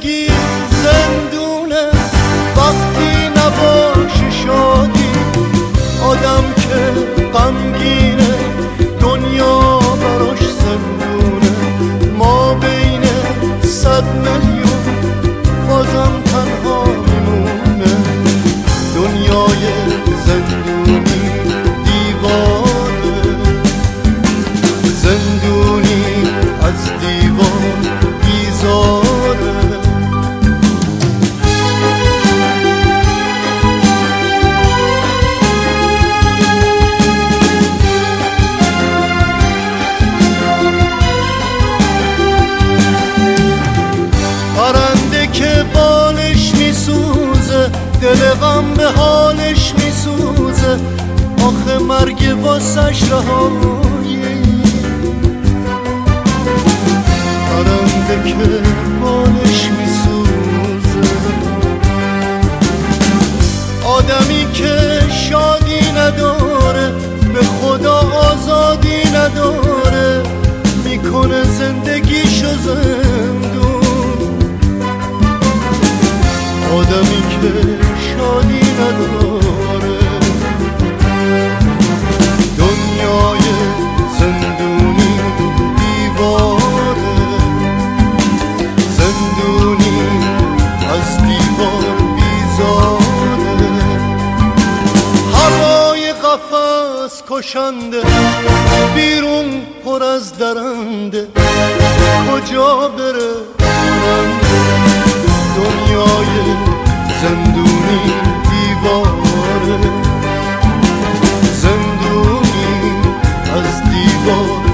زندگی زندونه. وقتی نباشه شادی آدم که غمگینه. دنیا براش زندونه. ما بین صد میلیون بازم دل غم به حالش میسوزه. آخه مرگ واسش رهایی. پرنده که بالش میسوزه. آدمی که شادی نداره به خدا آزادی نداره. می‌کنه زندگیشو زندون آدمی که شادی نداره. دنیای زندونی دیواره. زندونی از دیوار بیزاره. هوای قفس کشنده بیرون پر از درنده. کجا بره 我